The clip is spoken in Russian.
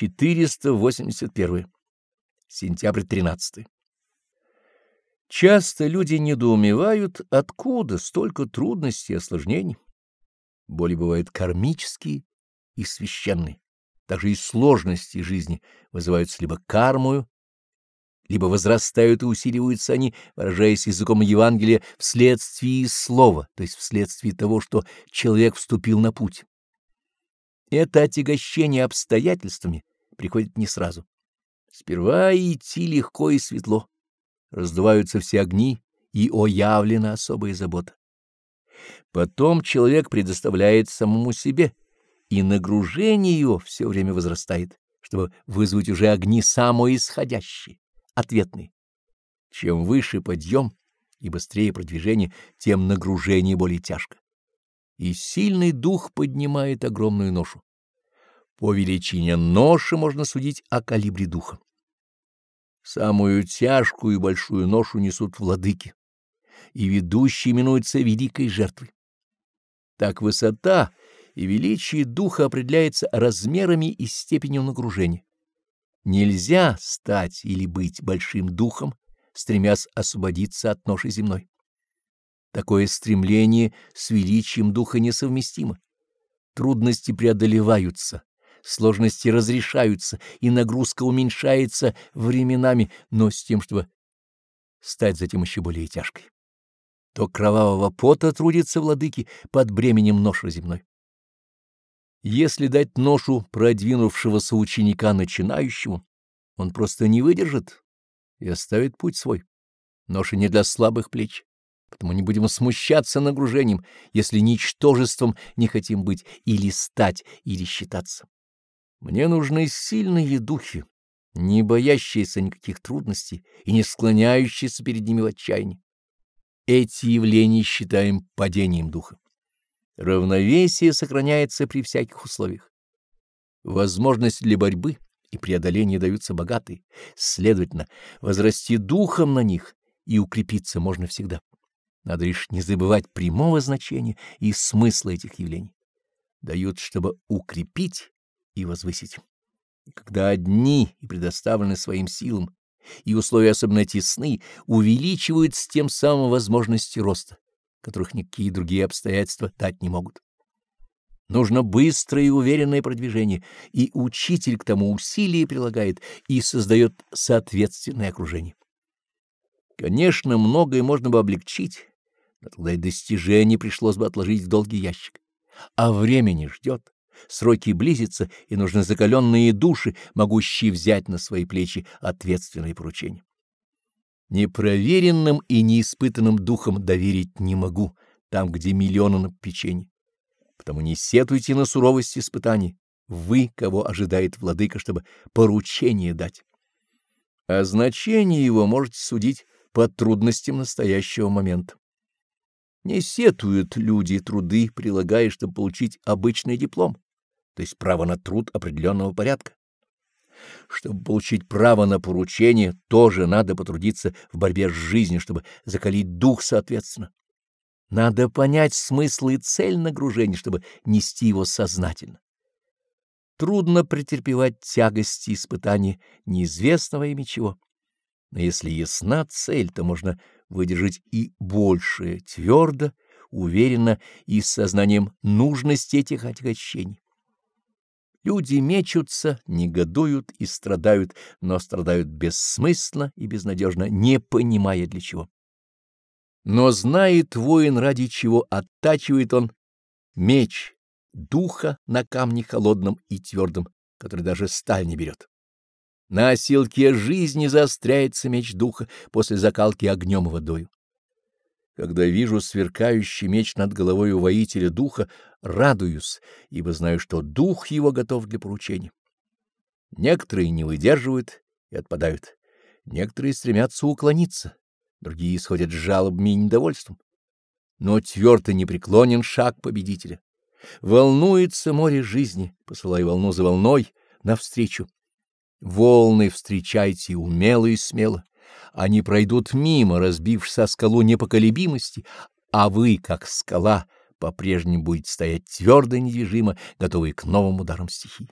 481. Сентябрь 13. Часто люди недоумевают, откуда столько трудностей и осложнений. Боли бывают кармические и священные. Также и сложности жизни вызываются либо кармою, либо возрастают и усиливаются они, выражаясь языком Евангелия, вследствие слова, то есть вследствие того, что человек вступил на путь. Это отягощение обстоятельствами приходит не сразу. Сперва идти легко и светло, раздуваются все огни, и оявлена особая забота. Потом человек предоставляет самому себе, и нагружение его все время возрастает, чтобы вызвать уже огни самоисходящие ответный. Чем выше подъем и быстрее продвижение, тем нагружение более тяжко. И сильный дух поднимает огромную ношу. По величине ноши можно судить о калибре духа. Самую тяжкую и большую ношу несут владыки, и ведущий именуется великой жертвой. Так высота и величие духа определяется размерами и степенью нагружения. Нельзя стать или быть большим духом, стремясь освободиться от ноши земной. Такое стремление с величием духа несовместимо. Трудности преодолеваются, сложности разрешаются, и нагрузка уменьшается временами, но с тем, чтобы стать затем еще более тяжкой. То кровавого пота трудится владыки под бременем ноши земной. Если дать ношу продвинувшегося ученика начинающему, он просто не выдержит и оставит путь свой. Ноша не для слабых плеч, потому не будем смущаться нагружением, если ничтожеством не хотим быть или стать, или считаться. Мне нужны сильные духи, не боящиеся никаких трудностей и не склоняющиеся перед ними в отчаянии. Эти явления считаем падением духа. Равновесие сохраняется при всяких условиях. Возможности для борьбы и преодоления даются богатые, следовательно, возрасти духом на них и укрепиться можно всегда. Надо лишь не забывать прямого значения и смысла этих явлений. Дают, чтобы укрепить и возвысить. Когда одни и предоставлены своим силам, и условия особенно тесны, увеличивают с тем самым возможности роста которых никакие другие обстоятельства дать не могут. Нужно быстрое и уверенное продвижение, и учитель к тому усилия прилагает и создает соответственное окружение. Конечно, многое можно бы облегчить, но тогда и достижение пришлось бы отложить в долгий ящик. А времени ждет, сроки близятся, и нужны закаленные души, могущие взять на свои плечи ответственные поручения. Непроверенным и неиспытанным духом доверить не могу, там, где миллионы на печенье. Потому не сетуйте на суровость испытаний, вы, кого ожидает владыка, чтобы поручение дать. А значение его можете судить по трудностям настоящего момента. Не сетуют люди труды, прилагая, чтобы получить обычный диплом, то есть право на труд определенного порядка. Чтобы получить право на поручение, тоже надо потрудиться в борьбе с жизнью, чтобы закалить дух соответственно. Надо понять смысл и цель нагружения, чтобы нести его сознательно. Трудно претерпевать тягости испытания неизвестного ими чего. Но если ясна цель, то можно выдержать и большее, твердо, уверенно и с сознанием нужности этих отягощений. Люди мечутся, негодуют и страдают, но страдают бессмысленно и безнадежно, не понимая для чего. Но знает воин, ради чего оттачивает он меч духа на камне холодном и твердом, который даже сталь не берет. На оселке жизни заостряется меч духа после закалки огнем и водою. Когда вижу сверкающий меч над головой у воителя духа, радуюсь, ибо знаю, что дух его готов для поручения. Некоторые не выдерживают и отпадают, некоторые стремятся уклониться, другие исходят с жалобами и недовольством. Но твердо непреклонен шаг победителя. Волнуется море жизни, посылая волну за волной навстречу. Волны встречайте умело и смело они пройдут мимо, разбившись о скалу непоколебимости, а вы, как скала, по-прежнему будете стоять твердо и недвижимо, готовые к новым ударам стихий.